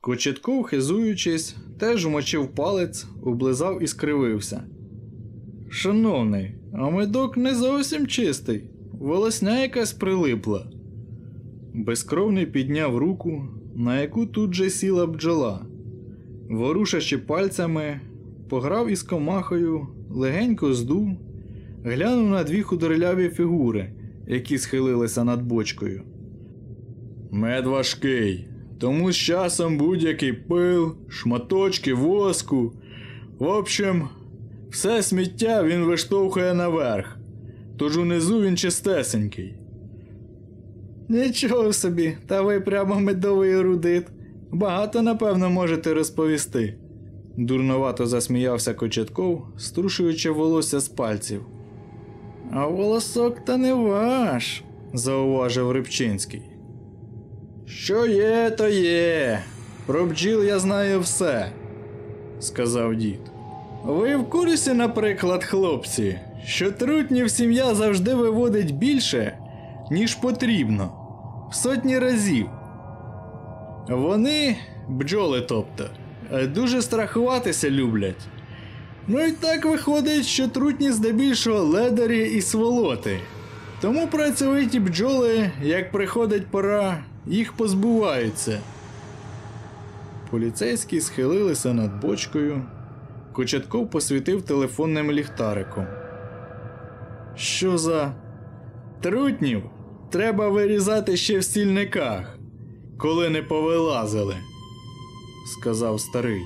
Кочетков, хизуючись, теж вмочив палець, облизав і скривився. Шановний, а медок не зовсім чистий, волосня якась прилипла. Безкровний підняв руку, на яку тут же сіла бджола. Ворушачи пальцями, пограв із комахою, легенько здув, глянув на дві худорляві фігури, які схилилися над бочкою. Мед важкий, тому з часом будь-який пил, шматочки воску. В общем, все сміття він виштовхує наверх, тож унизу він чистесенький. Нічого собі, та ви прямо медовий ерудит. Багато, напевно, можете розповісти. Дурновато засміявся Кочетков, струшуючи волосся з пальців. А волосок та не ваш, зауважив Рибчинський. Що є, то є. Про бджіл я знаю все, сказав дід. Ви в курсі, наприклад, хлопці, що трутнів сім'я завжди виводить більше, ніж потрібно, в сотні разів. Вони, бджоли тобто, дуже страхуватися люблять. Ну і так виходить, що трутні здебільшого ледарі і сволоти. Тому працьовиті бджоли, як приходить пора, їх позбуваються. Поліцейські схилилися над бочкою. Кочетков посвітив телефонним ліхтариком. Що за трутнів? Треба вирізати ще в стільниках, коли не повилазили, сказав старий.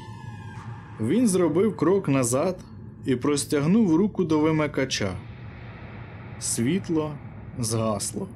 Він зробив крок назад і простягнув руку до вимикача. Світло згасло.